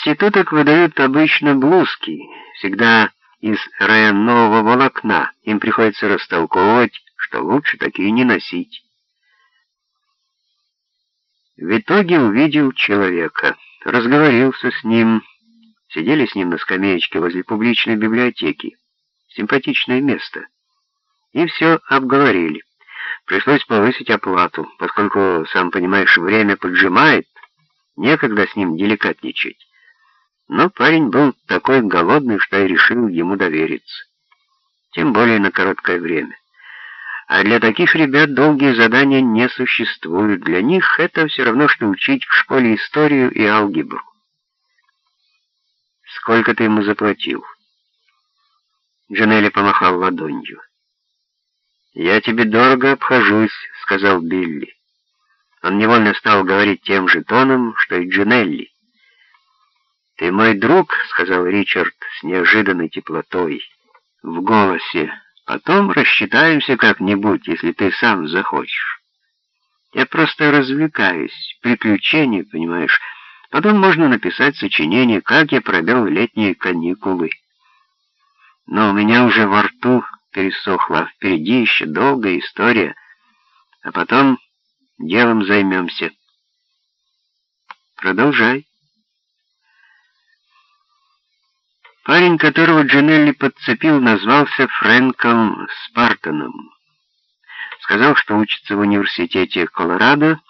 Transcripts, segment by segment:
проституток выдают обычно блузки, всегда из районного волокна. Им приходится растолковывать, что лучше такие не носить. В итоге увидел человека, разговорился с ним, сидели с ним на скамеечке возле публичной библиотеки. Симпатичное место. И все обговорили. Пришлось повысить оплату, поскольку, сам понимаешь, время поджимает, некогда с ним деликатничать. Но парень был такой голодный, что я решил ему довериться. Тем более на короткое время. А для таких ребят долгие задания не существуют. Для них это все равно, что учить в школе историю и алгебру. «Сколько ты ему заплатил?» Джанелли помахал ладонью. «Я тебе дорого обхожусь», — сказал Билли. Он невольно стал говорить тем же тоном, что и Джанелли. «Ты мой друг», — сказал Ричард с неожиданной теплотой в голосе. «Потом рассчитаемся как-нибудь, если ты сам захочешь. Я просто развлекаюсь, приключения, понимаешь. Потом можно написать сочинение, как я провел летние каникулы. Но у меня уже во рту пересохло, впереди еще долгая история, а потом делом займемся». «Продолжай». Парень, которого Джанелли подцепил, назвался Фрэнком Спартаном. Сказал, что учится в университете Колорадо,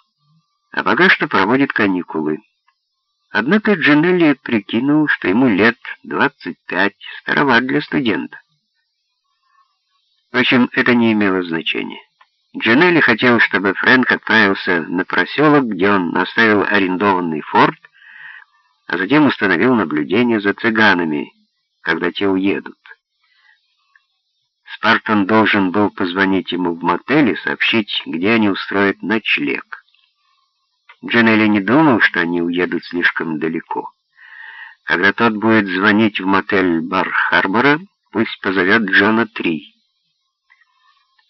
а пока что проводит каникулы. Однако Джанелли прикинул, что ему лет 25, староват для студента. Впрочем, это не имело значения. Джанелли хотел, чтобы Фрэнк отправился на проселок, где он оставил арендованный форт, а затем установил наблюдение за цыганами, когда те уедут. Спартан должен был позвонить ему в мотель и сообщить, где они устроят ночлег. Джанелли не думал, что они уедут слишком далеко. Когда тот будет звонить в мотель Бар-Харбора, пусть позовет Джона Три.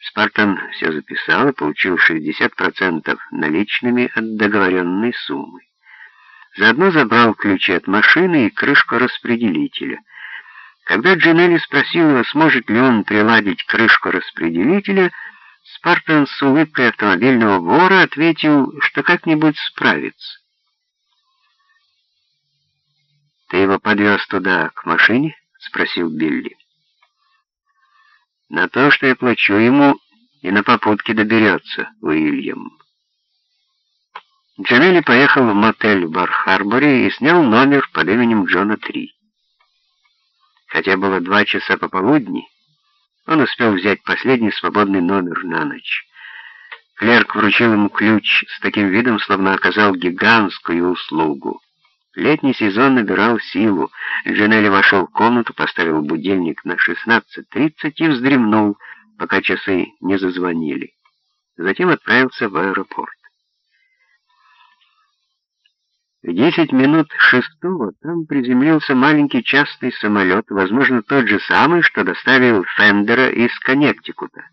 Спартан все записал и получил 60% наличными от договоренной суммы. Заодно забрал ключи от машины и крышку распределителя — когда Джинелли спросил его, сможет ли он приладить крышку распределителя, Спартан с улыбкой автомобильного вора ответил, что как-нибудь справится. «Ты его подвез туда, к машине?» — спросил Билли. «На то, что я плачу ему, и на попутке доберется, Уильям». Джанелли поехал в мотель в Бар-Харборе и снял номер под именем Джона Три. Хотя было два часа пополудни, он успел взять последний свободный номер на ночь. Клерк вручил ему ключ с таким видом, словно оказал гигантскую услугу. Летний сезон набирал силу. Джанелли вошел в комнату, поставил будильник на 16.30 и вздремнул, пока часы не зазвонили. Затем отправился в аэропорт. В десять минут шестого там приземлился маленький частный самолет, возможно, тот же самый, что доставил Фендера из Коннектикута.